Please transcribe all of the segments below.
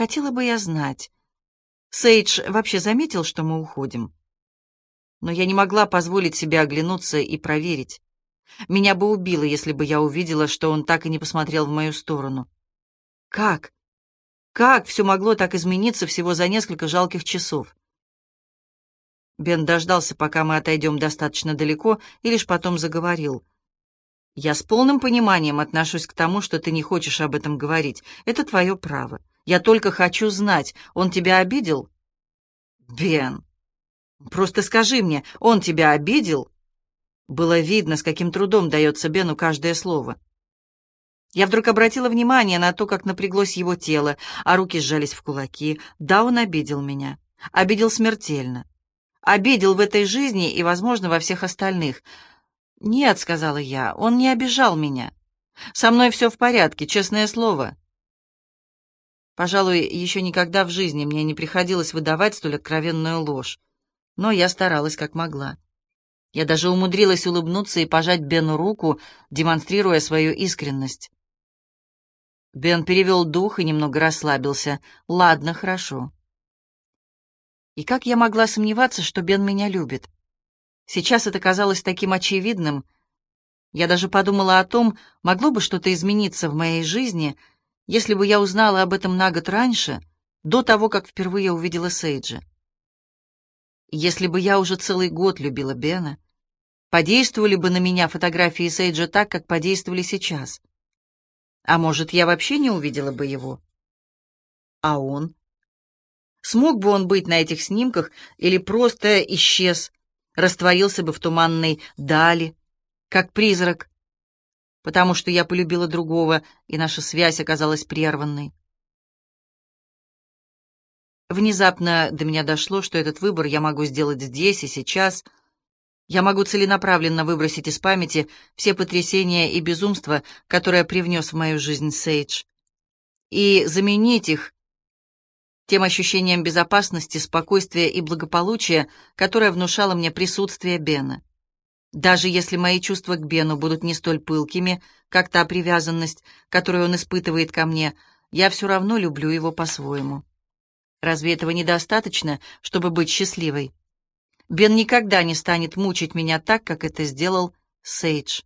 Хотела бы я знать. Сейдж вообще заметил, что мы уходим? Но я не могла позволить себе оглянуться и проверить. Меня бы убило, если бы я увидела, что он так и не посмотрел в мою сторону. Как? Как все могло так измениться всего за несколько жалких часов? Бен дождался, пока мы отойдем достаточно далеко, и лишь потом заговорил. «Я с полным пониманием отношусь к тому, что ты не хочешь об этом говорить. Это твое право. Я только хочу знать, он тебя обидел?» «Бен, просто скажи мне, он тебя обидел?» Было видно, с каким трудом дается Бену каждое слово. Я вдруг обратила внимание на то, как напряглось его тело, а руки сжались в кулаки. Да, он обидел меня. Обидел смертельно. Обидел в этой жизни и, возможно, во всех остальных. «Нет», — сказала я, — «он не обижал меня. Со мной все в порядке, честное слово». Пожалуй, еще никогда в жизни мне не приходилось выдавать столь откровенную ложь, но я старалась как могла. Я даже умудрилась улыбнуться и пожать Бену руку, демонстрируя свою искренность. Бен перевел дух и немного расслабился. «Ладно, хорошо». И как я могла сомневаться, что Бен меня любит? Сейчас это казалось таким очевидным. Я даже подумала о том, могло бы что-то измениться в моей жизни, если бы я узнала об этом на год раньше, до того, как впервые увидела Сейджа. Если бы я уже целый год любила Бена, подействовали бы на меня фотографии Сейджа так, как подействовали сейчас. А может, я вообще не увидела бы его? А он? Смог бы он быть на этих снимках или просто исчез, растворился бы в туманной дали, как призрак, потому что я полюбила другого, и наша связь оказалась прерванной. Внезапно до меня дошло, что этот выбор я могу сделать здесь и сейчас. Я могу целенаправленно выбросить из памяти все потрясения и безумства, которые привнес в мою жизнь Сейдж, и заменить их тем ощущением безопасности, спокойствия и благополучия, которое внушало мне присутствие Бена. Даже если мои чувства к Бену будут не столь пылкими, как та привязанность, которую он испытывает ко мне, я все равно люблю его по-своему. Разве этого недостаточно, чтобы быть счастливой? Бен никогда не станет мучить меня так, как это сделал Сейдж.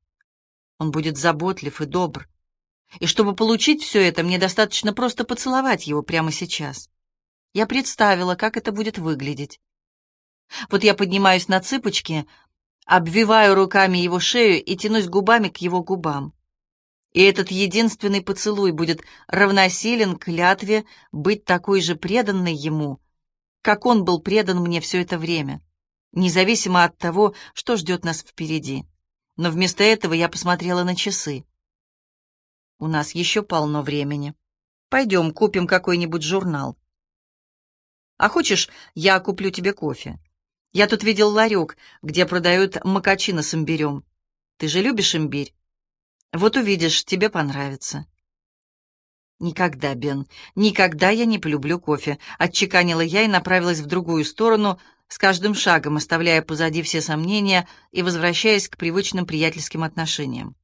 Он будет заботлив и добр. И чтобы получить все это, мне достаточно просто поцеловать его прямо сейчас. Я представила, как это будет выглядеть. Вот я поднимаюсь на цыпочки, обвиваю руками его шею и тянусь губами к его губам. И этот единственный поцелуй будет равносилен клятве быть такой же преданной ему, как он был предан мне все это время, независимо от того, что ждет нас впереди. Но вместо этого я посмотрела на часы. У нас еще полно времени. Пойдем купим какой-нибудь журнал. А хочешь, я куплю тебе кофе? Я тут видел ларек, где продают макачино с имбирем. Ты же любишь имбирь? Вот увидишь, тебе понравится. Никогда, Бен, никогда я не полюблю кофе, отчеканила я и направилась в другую сторону, с каждым шагом оставляя позади все сомнения и возвращаясь к привычным приятельским отношениям.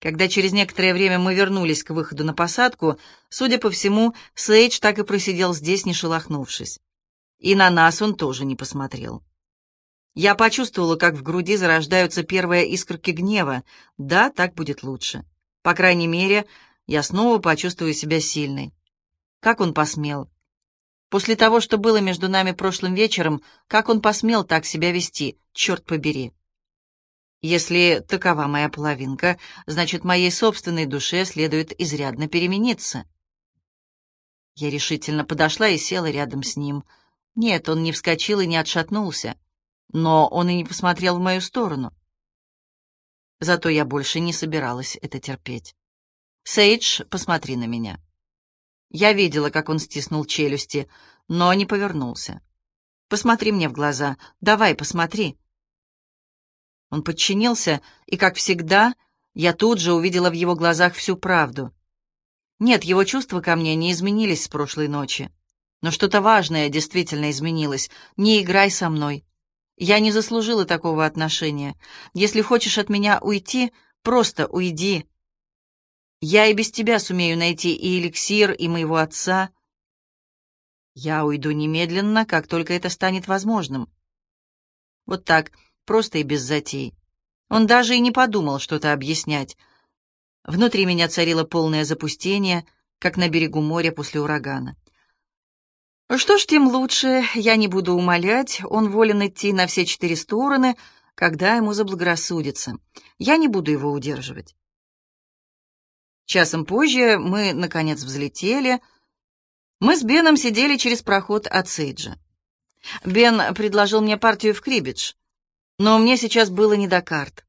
Когда через некоторое время мы вернулись к выходу на посадку, судя по всему, Сейдж так и просидел здесь, не шелохнувшись. И на нас он тоже не посмотрел. Я почувствовала, как в груди зарождаются первые искорки гнева. Да, так будет лучше. По крайней мере, я снова почувствую себя сильной. Как он посмел? После того, что было между нами прошлым вечером, как он посмел так себя вести, черт побери. Если такова моя половинка, значит, моей собственной душе следует изрядно перемениться. Я решительно подошла и села рядом с ним. Нет, он не вскочил и не отшатнулся но он и не посмотрел в мою сторону. Зато я больше не собиралась это терпеть. «Сейдж, посмотри на меня». Я видела, как он стиснул челюсти, но не повернулся. «Посмотри мне в глаза. Давай, посмотри». Он подчинился, и, как всегда, я тут же увидела в его глазах всю правду. Нет, его чувства ко мне не изменились с прошлой ночи. Но что-то важное действительно изменилось. Не играй со мной. Я не заслужила такого отношения. Если хочешь от меня уйти, просто уйди. Я и без тебя сумею найти и эликсир, и моего отца. Я уйду немедленно, как только это станет возможным. Вот так, просто и без затей. Он даже и не подумал что-то объяснять. Внутри меня царило полное запустение, как на берегу моря после урагана. Что ж, тем лучше, я не буду умолять, он волен идти на все четыре стороны, когда ему заблагорассудится. Я не буду его удерживать. Часом позже мы, наконец, взлетели. Мы с Беном сидели через проход от Сейджа. Бен предложил мне партию в крибидж, но мне сейчас было не до карт.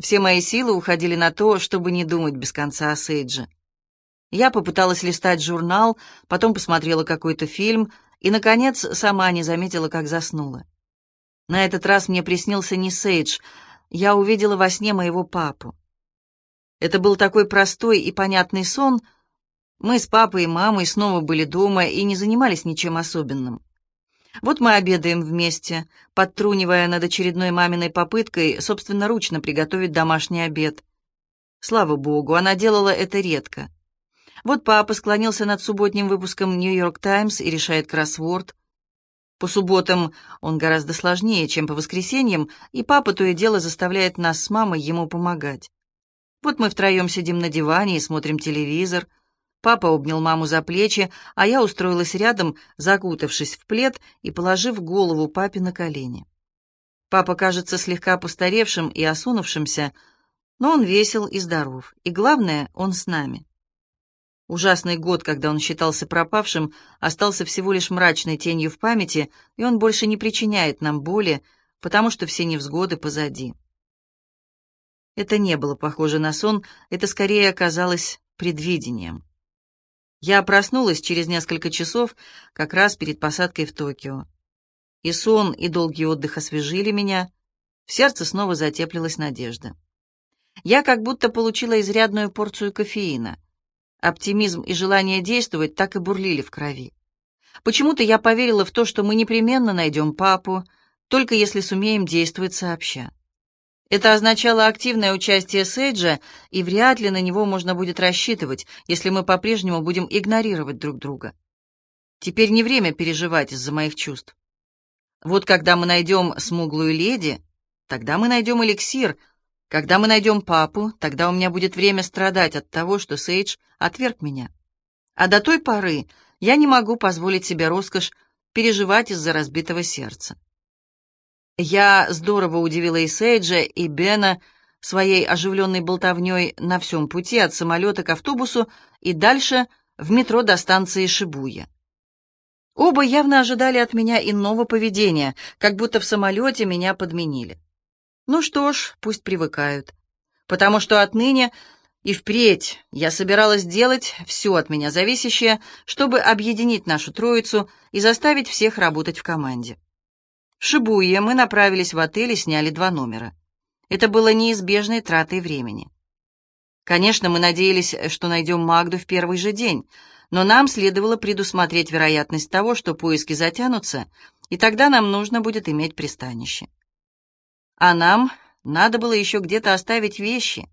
Все мои силы уходили на то, чтобы не думать без конца о Сейдже. Я попыталась листать журнал, потом посмотрела какой-то фильм и, наконец, сама не заметила, как заснула. На этот раз мне приснился не Сейдж, я увидела во сне моего папу. Это был такой простой и понятный сон. Мы с папой и мамой снова были дома и не занимались ничем особенным. Вот мы обедаем вместе, подтрунивая над очередной маминой попыткой собственноручно приготовить домашний обед. Слава богу, она делала это редко. Вот папа склонился над субботним выпуском «Нью-Йорк Таймс» и решает кроссворд. По субботам он гораздо сложнее, чем по воскресеньям, и папа то и дело заставляет нас с мамой ему помогать. Вот мы втроем сидим на диване и смотрим телевизор. Папа обнял маму за плечи, а я устроилась рядом, закутавшись в плед и положив голову папе на колени. Папа кажется слегка постаревшим и осунувшимся, но он весел и здоров, и главное, он с нами. Ужасный год, когда он считался пропавшим, остался всего лишь мрачной тенью в памяти, и он больше не причиняет нам боли, потому что все невзгоды позади. Это не было похоже на сон, это скорее оказалось предвидением. Я проснулась через несколько часов, как раз перед посадкой в Токио. И сон, и долгий отдых освежили меня, в сердце снова затеплилась надежда. Я как будто получила изрядную порцию кофеина. Оптимизм и желание действовать так и бурлили в крови. Почему-то я поверила в то, что мы непременно найдем папу, только если сумеем действовать сообща. Это означало активное участие Сейджа, и вряд ли на него можно будет рассчитывать, если мы по-прежнему будем игнорировать друг друга. Теперь не время переживать из-за моих чувств. Вот когда мы найдем смуглую леди, тогда мы найдем эликсир. Когда мы найдем папу, тогда у меня будет время страдать от того, что Сейдж отверг меня. А до той поры я не могу позволить себе роскошь переживать из-за разбитого сердца. Я здорово удивила и Сейджа, и Бена своей оживленной болтовней на всем пути от самолета к автобусу и дальше в метро до станции Шибуя. Оба явно ожидали от меня иного поведения, как будто в самолете меня подменили. Ну что ж, пусть привыкают, потому что отныне и впредь я собиралась делать все от меня зависящее, чтобы объединить нашу троицу и заставить всех работать в команде. В Шибуе мы направились в отель и сняли два номера. Это было неизбежной тратой времени. Конечно, мы надеялись, что найдем Магду в первый же день, но нам следовало предусмотреть вероятность того, что поиски затянутся, и тогда нам нужно будет иметь пристанище. А нам надо было еще где-то оставить вещи.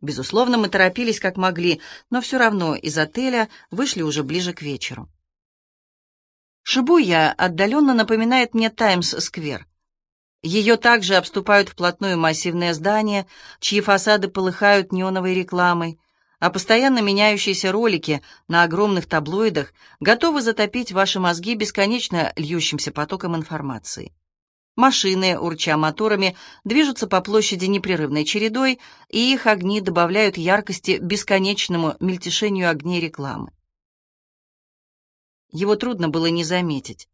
Безусловно, мы торопились как могли, но все равно из отеля вышли уже ближе к вечеру. Шибуя отдаленно напоминает мне Таймс-сквер. Ее также обступают вплотную массивные здания, чьи фасады полыхают неоновой рекламой, а постоянно меняющиеся ролики на огромных таблоидах готовы затопить ваши мозги бесконечно льющимся потоком информации. Машины, урча моторами, движутся по площади непрерывной чередой, и их огни добавляют яркости бесконечному мельтешению огней рекламы. Его трудно было не заметить.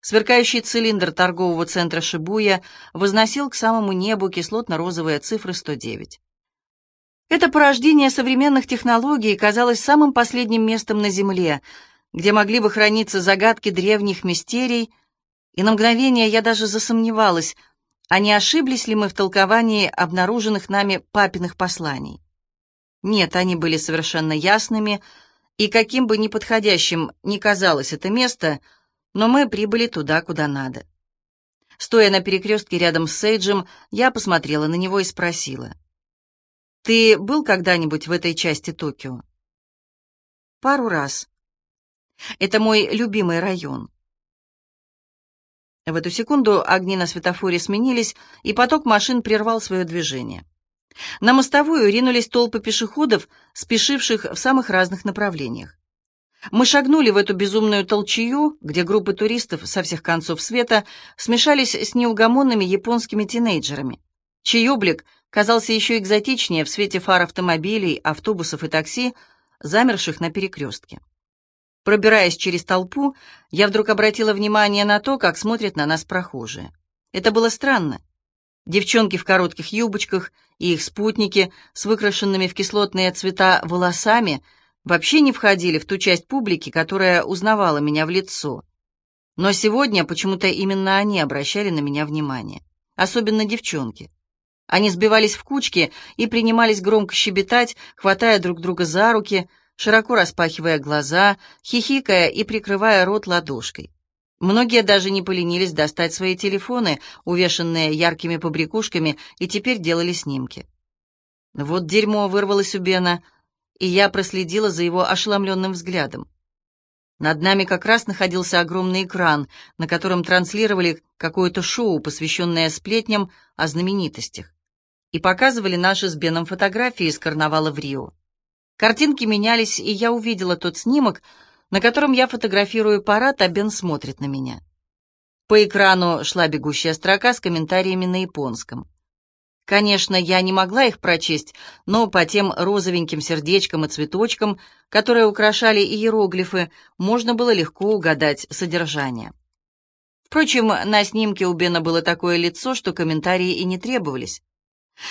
Сверкающий цилиндр торгового центра Шибуя возносил к самому небу кислотно-розовые цифры 109. Это порождение современных технологий казалось самым последним местом на Земле, где могли бы храниться загадки древних мистерий, и на мгновение я даже засомневалась, а не ошиблись ли мы в толковании обнаруженных нами папиных посланий. Нет, они были совершенно ясными, и каким бы неподходящим ни казалось это место, но мы прибыли туда, куда надо. Стоя на перекрестке рядом с Сейджем, я посмотрела на него и спросила. Ты был когда-нибудь в этой части Токио? Пару раз. Это мой любимый район. В эту секунду огни на светофоре сменились, и поток машин прервал свое движение. На мостовую ринулись толпы пешеходов, спешивших в самых разных направлениях. Мы шагнули в эту безумную толчью, где группы туристов со всех концов света смешались с неугомонными японскими тинейджерами, чей облик казался еще экзотичнее в свете фар автомобилей, автобусов и такси, замерших на перекрестке. Пробираясь через толпу, я вдруг обратила внимание на то, как смотрят на нас прохожие. Это было странно. Девчонки в коротких юбочках и их спутники с выкрашенными в кислотные цвета волосами вообще не входили в ту часть публики, которая узнавала меня в лицо. Но сегодня почему-то именно они обращали на меня внимание. Особенно девчонки. Они сбивались в кучки и принимались громко щебетать, хватая друг друга за руки, широко распахивая глаза, хихикая и прикрывая рот ладошкой. Многие даже не поленились достать свои телефоны, увешанные яркими побрякушками, и теперь делали снимки. Вот дерьмо вырвалось у Бена, и я проследила за его ошеломленным взглядом. Над нами как раз находился огромный экран, на котором транслировали какое-то шоу, посвященное сплетням о знаменитостях, и показывали наши с Беном фотографии из карнавала в Рио. Картинки менялись, и я увидела тот снимок, на котором я фотографирую парад, а Бен смотрит на меня. По экрану шла бегущая строка с комментариями на японском. Конечно, я не могла их прочесть, но по тем розовеньким сердечкам и цветочкам, которые украшали иероглифы, можно было легко угадать содержание. Впрочем, на снимке у Бена было такое лицо, что комментарии и не требовались.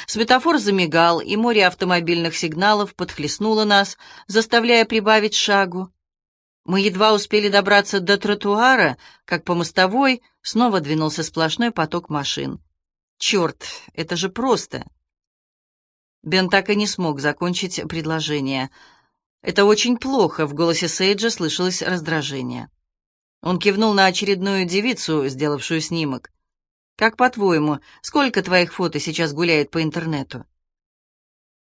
Светофор замигал, и море автомобильных сигналов подхлестнуло нас, заставляя прибавить шагу. Мы едва успели добраться до тротуара, как по мостовой снова двинулся сплошной поток машин. Черт, это же просто. Бен так и не смог закончить предложение. «Это очень плохо», — в голосе Сейджа слышалось раздражение. Он кивнул на очередную девицу, сделавшую снимок. «Как по-твоему, сколько твоих фото сейчас гуляет по интернету?»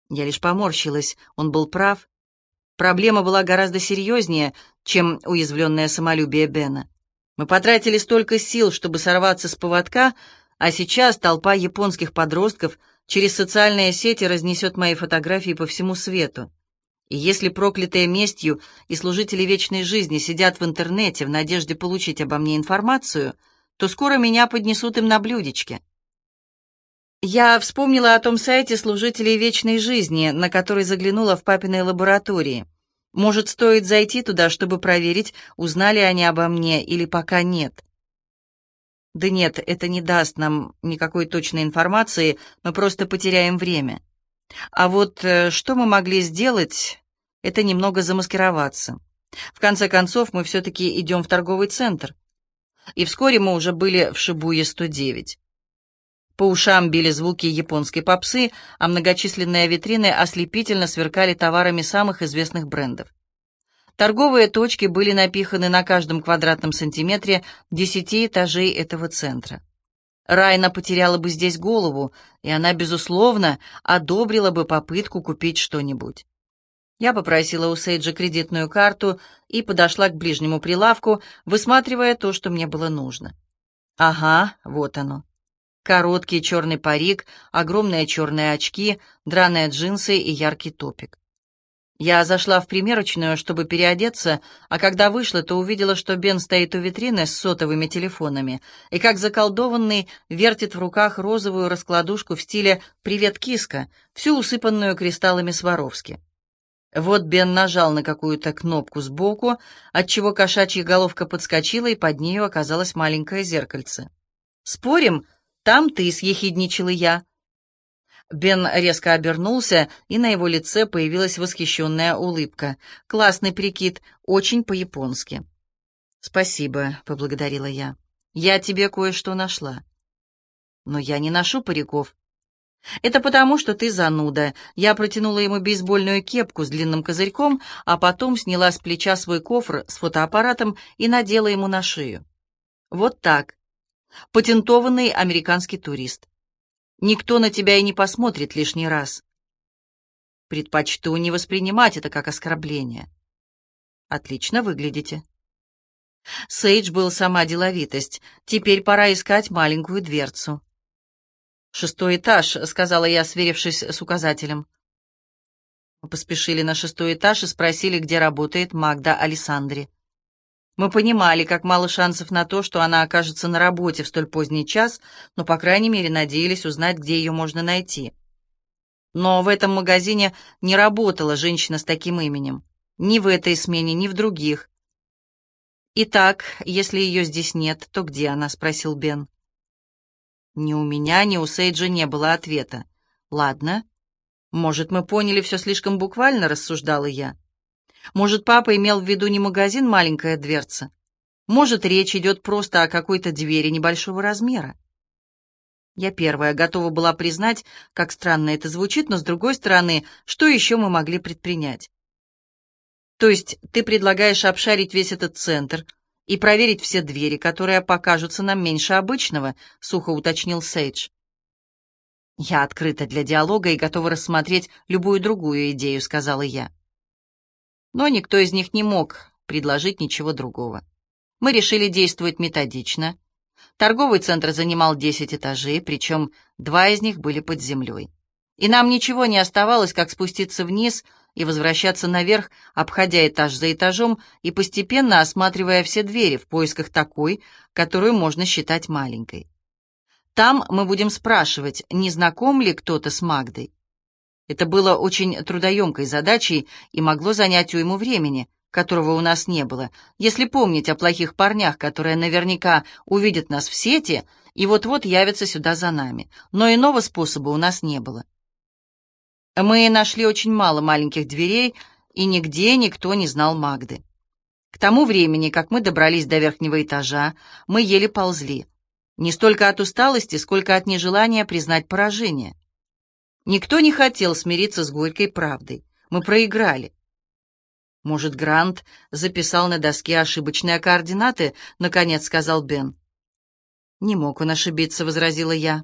Я лишь поморщилась, он был прав. Проблема была гораздо серьезнее, чем уязвленное самолюбие Бена. Мы потратили столько сил, чтобы сорваться с поводка, а сейчас толпа японских подростков через социальные сети разнесет мои фотографии по всему свету. И если проклятые местью и служители вечной жизни сидят в интернете в надежде получить обо мне информацию, то скоро меня поднесут им на блюдечке. Я вспомнила о том сайте служителей вечной жизни, на который заглянула в папиной лаборатории. Может, стоит зайти туда, чтобы проверить, узнали они обо мне или пока нет. Да нет, это не даст нам никакой точной информации, мы просто потеряем время. А вот э, что мы могли сделать, это немного замаскироваться. В конце концов, мы все-таки идем в торговый центр. И вскоре мы уже были в Шибуе 109. По ушам били звуки японской попсы, а многочисленные витрины ослепительно сверкали товарами самых известных брендов. Торговые точки были напиханы на каждом квадратном сантиметре десяти этажей этого центра. Райна потеряла бы здесь голову, и она, безусловно, одобрила бы попытку купить что-нибудь. Я попросила у Сейджа кредитную карту и подошла к ближнему прилавку, высматривая то, что мне было нужно. Ага, вот оно. Короткий черный парик, огромные черные очки, драные джинсы и яркий топик. Я зашла в примерочную, чтобы переодеться, а когда вышла, то увидела, что Бен стоит у витрины с сотовыми телефонами и, как заколдованный, вертит в руках розовую раскладушку в стиле «Привет, киска», всю усыпанную кристаллами Сваровски. Вот Бен нажал на какую-то кнопку сбоку, отчего кошачья головка подскочила, и под нею оказалось маленькое зеркальце. «Спорим?» Там ты, — съехидничала я. Бен резко обернулся, и на его лице появилась восхищенная улыбка. «Классный прикид, очень по-японски». «Спасибо», — поблагодарила я. «Я тебе кое-что нашла». «Но я не ношу париков». «Это потому, что ты зануда». Я протянула ему бейсбольную кепку с длинным козырьком, а потом сняла с плеча свой кофр с фотоаппаратом и надела ему на шею. «Вот так патентованный американский турист. Никто на тебя и не посмотрит лишний раз. Предпочту не воспринимать это как оскорбление. Отлично выглядите. Сейдж был сама деловитость. Теперь пора искать маленькую дверцу. «Шестой этаж», — сказала я, сверившись с указателем. Мы поспешили на шестой этаж и спросили, где работает Магда Александре. Мы понимали, как мало шансов на то, что она окажется на работе в столь поздний час, но, по крайней мере, надеялись узнать, где ее можно найти. Но в этом магазине не работала женщина с таким именем. Ни в этой смене, ни в других. «Итак, если ее здесь нет, то где она?» — спросил Бен. Ни у меня, ни у Сейджа не было ответа. «Ладно. Может, мы поняли все слишком буквально?» — рассуждала я. «Может, папа имел в виду не магазин, маленькая дверца? Может, речь идет просто о какой-то двери небольшого размера?» Я первая готова была признать, как странно это звучит, но, с другой стороны, что еще мы могли предпринять? То есть ты предлагаешь обшарить весь этот центр и проверить все двери, которые покажутся нам меньше обычного, сухо уточнил Сейдж. Я открыта для диалога и готова рассмотреть любую другую идею, сказала я. Но никто из них не мог предложить ничего другого. Мы решили действовать методично. Торговый центр занимал 10 этажей, причем два из них были под землей. И нам ничего не оставалось, как спуститься вниз — и возвращаться наверх, обходя этаж за этажом и постепенно осматривая все двери в поисках такой, которую можно считать маленькой. Там мы будем спрашивать, не знаком ли кто-то с Магдой. Это было очень трудоемкой задачей и могло занять уйму времени, которого у нас не было, если помнить о плохих парнях, которые наверняка увидят нас в сети и вот-вот явятся сюда за нами. Но иного способа у нас не было. Мы нашли очень мало маленьких дверей, и нигде никто не знал Магды. К тому времени, как мы добрались до верхнего этажа, мы еле ползли. Не столько от усталости, сколько от нежелания признать поражение. Никто не хотел смириться с горькой правдой. Мы проиграли. «Может, Грант записал на доске ошибочные координаты?» — наконец сказал Бен. «Не мог он ошибиться», — возразила я.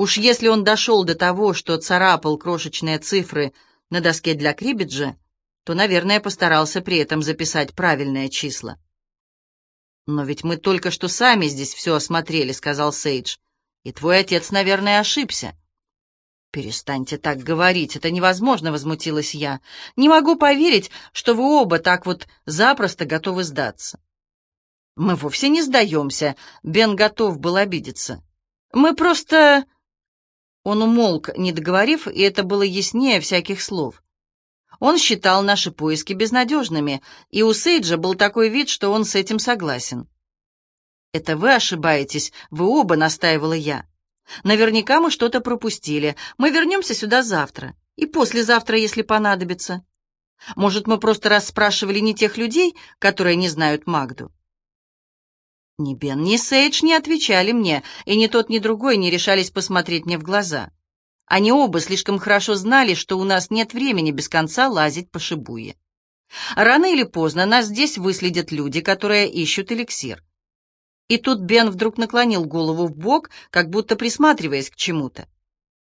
Уж если он дошел до того, что царапал крошечные цифры на доске для крибиджа, то, наверное, постарался при этом записать правильные числа. «Но ведь мы только что сами здесь все осмотрели», — сказал Сейдж. «И твой отец, наверное, ошибся». «Перестаньте так говорить, это невозможно», — возмутилась я. «Не могу поверить, что вы оба так вот запросто готовы сдаться». «Мы вовсе не сдаемся», — Бен готов был обидеться. «Мы просто...» Он умолк, не договорив, и это было яснее всяких слов. Он считал наши поиски безнадежными, и у Сейджа был такой вид, что он с этим согласен. «Это вы ошибаетесь, вы оба», — настаивала я. «Наверняка мы что-то пропустили. Мы вернемся сюда завтра. И послезавтра, если понадобится. Может, мы просто расспрашивали не тех людей, которые не знают Магду?» Ни Бен, ни Сейдж не отвечали мне, и ни тот, ни другой не решались посмотреть мне в глаза. Они оба слишком хорошо знали, что у нас нет времени без конца лазить по Шибуе. Рано или поздно нас здесь выследят люди, которые ищут эликсир. И тут Бен вдруг наклонил голову в бок, как будто присматриваясь к чему-то.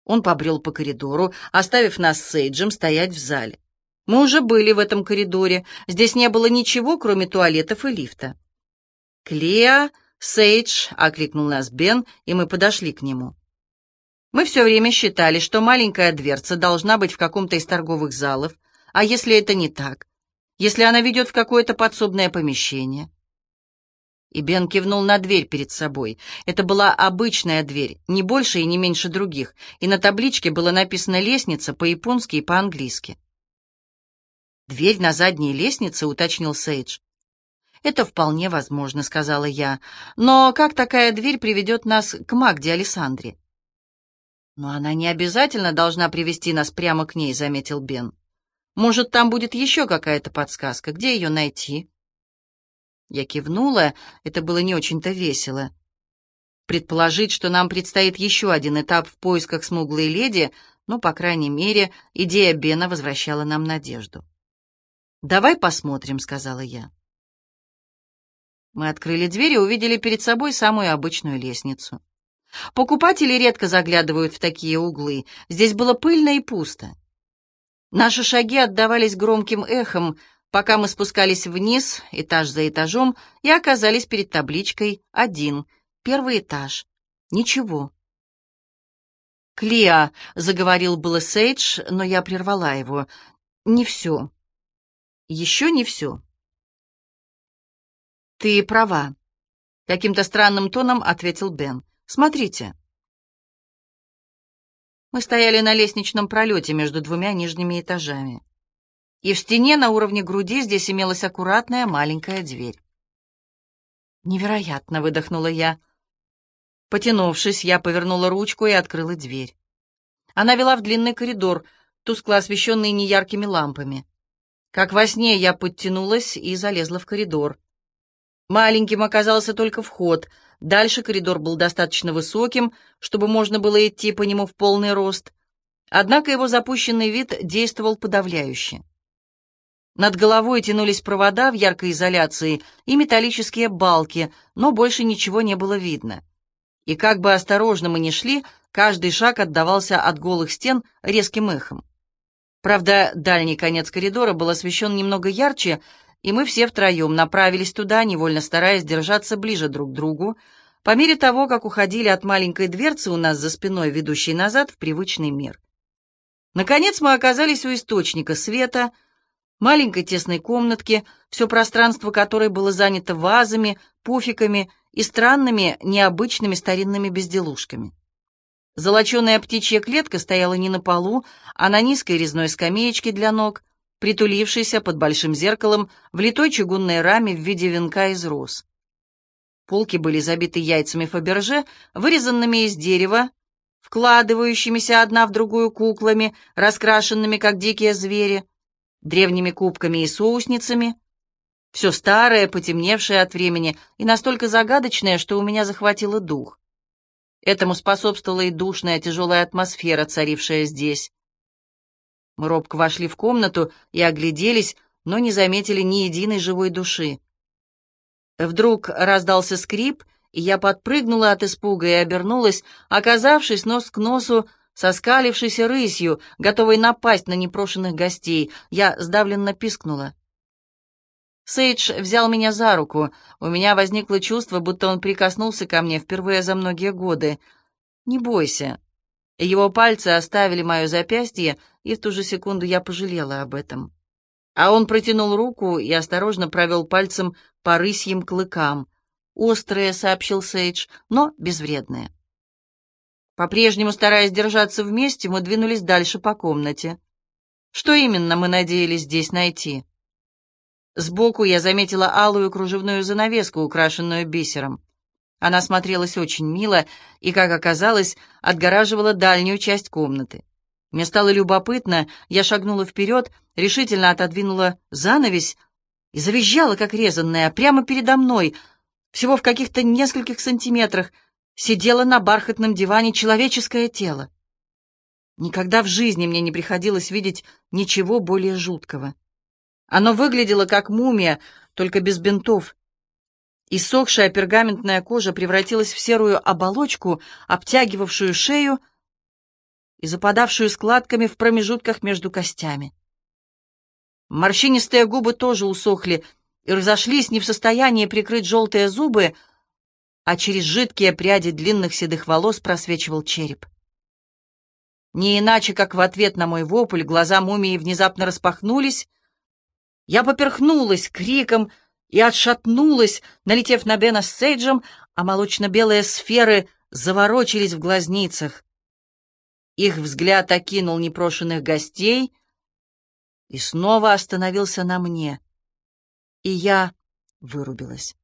Он побрел по коридору, оставив нас с Сейджем стоять в зале. Мы уже были в этом коридоре, здесь не было ничего, кроме туалетов и лифта. «Клеа, Сейдж!» — окликнул нас Бен, и мы подошли к нему. Мы все время считали, что маленькая дверца должна быть в каком-то из торговых залов, а если это не так? Если она ведет в какое-то подсобное помещение? И Бен кивнул на дверь перед собой. Это была обычная дверь, не больше и не меньше других, и на табличке было написано «лестница» по-японски и по-английски. «Дверь на задней лестнице», — уточнил Сейдж. «Это вполне возможно», — сказала я. «Но как такая дверь приведет нас к Магде Александре?» «Но она не обязательно должна привести нас прямо к ней», — заметил Бен. «Может, там будет еще какая-то подсказка, где ее найти?» Я кивнула, это было не очень-то весело. Предположить, что нам предстоит еще один этап в поисках смуглой леди, ну, по крайней мере, идея Бена возвращала нам надежду. «Давай посмотрим», — сказала я. Мы открыли дверь и увидели перед собой самую обычную лестницу. Покупатели редко заглядывают в такие углы. Здесь было пыльно и пусто. Наши шаги отдавались громким эхом, пока мы спускались вниз, этаж за этажом, и оказались перед табличкой «Один», первый этаж. Ничего. «Клеа», — заговорил было но я прервала его. «Не все. Еще не все». «Ты права», — каким-то странным тоном ответил Бен. «Смотрите». Мы стояли на лестничном пролете между двумя нижними этажами. И в стене на уровне груди здесь имелась аккуратная маленькая дверь. «Невероятно!» — выдохнула я. Потянувшись, я повернула ручку и открыла дверь. Она вела в длинный коридор, тускло освещенный неяркими лампами. Как во сне я подтянулась и залезла в коридор. Маленьким оказался только вход. Дальше коридор был достаточно высоким, чтобы можно было идти по нему в полный рост. Однако его запущенный вид действовал подавляюще. Над головой тянулись провода в яркой изоляции и металлические балки, но больше ничего не было видно. И как бы осторожно мы ни шли, каждый шаг отдавался от голых стен резким эхом. Правда, дальний конец коридора был освещен немного ярче, и мы все втроем направились туда, невольно стараясь держаться ближе друг к другу, по мере того, как уходили от маленькой дверцы у нас за спиной, ведущей назад в привычный мир. Наконец мы оказались у источника света, маленькой тесной комнатки, все пространство которой было занято вазами, пуфиками и странными, необычными старинными безделушками. Золоченая птичья клетка стояла не на полу, а на низкой резной скамеечке для ног, притулившейся под большим зеркалом в литой чугунной раме в виде венка из роз. Полки были забиты яйцами Фаберже, вырезанными из дерева, вкладывающимися одна в другую куклами, раскрашенными, как дикие звери, древними кубками и соусницами, все старое, потемневшее от времени и настолько загадочное, что у меня захватило дух. Этому способствовала и душная тяжелая атмосфера, царившая здесь. Мы робко вошли в комнату и огляделись, но не заметили ни единой живой души. Вдруг раздался скрип, и я подпрыгнула от испуга и обернулась, оказавшись нос к носу со скалившейся рысью, готовой напасть на непрошенных гостей. Я сдавленно пискнула. Сейдж взял меня за руку. У меня возникло чувство, будто он прикоснулся ко мне впервые за многие годы. «Не бойся». Его пальцы оставили мое запястье, и в ту же секунду я пожалела об этом. А он протянул руку и осторожно провел пальцем по рысьим клыкам. «Острые», — сообщил Сейдж, — «но безвредные». По-прежнему, стараясь держаться вместе, мы двинулись дальше по комнате. Что именно мы надеялись здесь найти? Сбоку я заметила алую кружевную занавеску, украшенную бисером. Она смотрелась очень мило и, как оказалось, отгораживала дальнюю часть комнаты. Мне стало любопытно, я шагнула вперед, решительно отодвинула занавесь и завизжала, как резанная, прямо передо мной, всего в каких-то нескольких сантиметрах, сидело на бархатном диване человеческое тело. Никогда в жизни мне не приходилось видеть ничего более жуткого. Оно выглядело как мумия, только без бинтов. Иссохшая пергаментная кожа превратилась в серую оболочку, обтягивавшую шею и западавшую складками в промежутках между костями. Морщинистые губы тоже усохли и разошлись не в состоянии прикрыть желтые зубы, а через жидкие пряди длинных седых волос просвечивал череп. Не иначе, как в ответ на мой вопль, глаза мумии внезапно распахнулись, я поперхнулась криком и отшатнулась, налетев на Бена с Сейджем, а молочно-белые сферы заворочились в глазницах. Их взгляд окинул непрошенных гостей и снова остановился на мне, и я вырубилась.